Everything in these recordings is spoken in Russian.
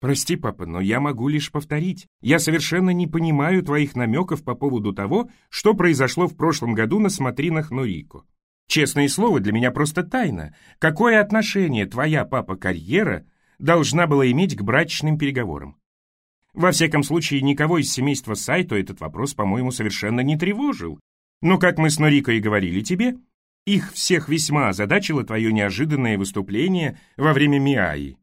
Прости, папа, но я могу лишь повторить. Я совершенно не понимаю твоих намеков по поводу того, что произошло в прошлом году на смотринах Норико. Честное слово, для меня просто тайна. Какое отношение твоя папа-карьера должна была иметь к брачным переговорам? Во всяком случае, никого из семейства Сайто этот вопрос, по-моему, совершенно не тревожил. Но, как мы с Норико и говорили тебе, их всех весьма озадачило твое неожиданное выступление во время Миаи.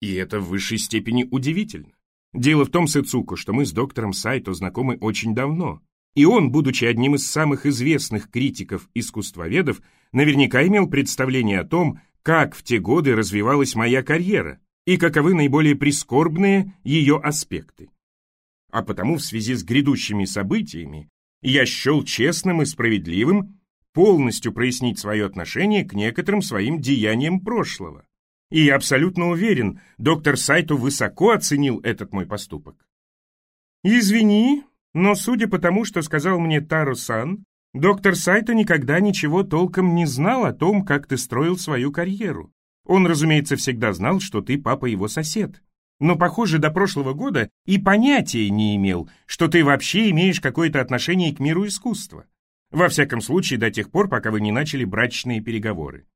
И это в высшей степени удивительно. Дело в том, Сыцуко, что мы с доктором Сайто знакомы очень давно. И он, будучи одним из самых известных критиков-искусствоведов, наверняка имел представление о том, как в те годы развивалась моя карьера и каковы наиболее прискорбные ее аспекты. А потому в связи с грядущими событиями я счел честным и справедливым полностью прояснить свое отношение к некоторым своим деяниям прошлого. И я абсолютно уверен, доктор Сайто высоко оценил этот мой поступок. «Извини, но судя по тому, что сказал мне Таро-сан, доктор Сайто никогда ничего толком не знал о том, как ты строил свою карьеру. Он, разумеется, всегда знал, что ты папа его сосед. Но, похоже, до прошлого года и понятия не имел, что ты вообще имеешь какое-то отношение к миру искусства. Во всяком случае, до тех пор, пока вы не начали брачные переговоры.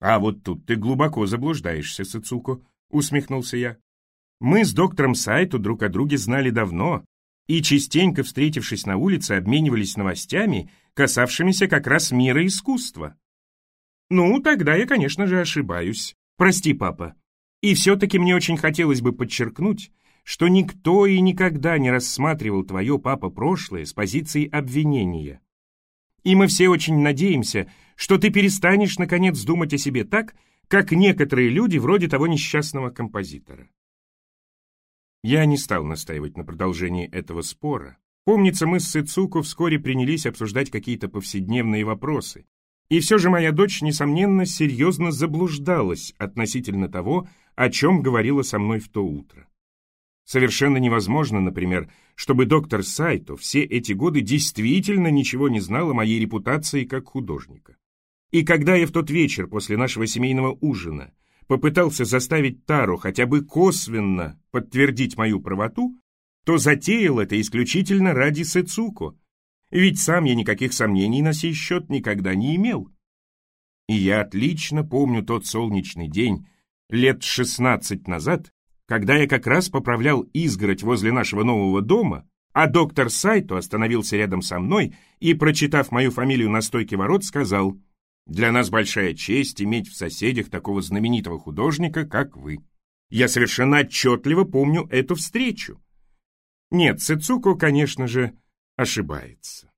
«А вот тут ты глубоко заблуждаешься, Сыцуко», — усмехнулся я. «Мы с доктором Сайто друг о друге знали давно, и частенько, встретившись на улице, обменивались новостями, касавшимися как раз мира искусства. Ну, тогда я, конечно же, ошибаюсь. Прости, папа. И все-таки мне очень хотелось бы подчеркнуть, что никто и никогда не рассматривал твое, папа, прошлое с позиции обвинения. И мы все очень надеемся, что ты перестанешь, наконец, думать о себе так, как некоторые люди вроде того несчастного композитора. Я не стал настаивать на продолжении этого спора. Помнится, мы с Сыцуко вскоре принялись обсуждать какие-то повседневные вопросы. И все же моя дочь, несомненно, серьезно заблуждалась относительно того, о чем говорила со мной в то утро. Совершенно невозможно, например, чтобы доктор Сайто все эти годы действительно ничего не знал о моей репутации как художника. И когда я в тот вечер после нашего семейного ужина попытался заставить Тару хотя бы косвенно подтвердить мою правоту, то затеял это исключительно ради Сэцуко, ведь сам я никаких сомнений на сей счет никогда не имел. И я отлично помню тот солнечный день, лет шестнадцать назад, когда я как раз поправлял изгородь возле нашего нового дома, а доктор Сайто остановился рядом со мной и, прочитав мою фамилию на стойке ворот, сказал — для нас большая честь иметь в соседях такого знаменитого художника, как вы. Я совершенно отчетливо помню эту встречу. Нет, Сыцуко, конечно же, ошибается.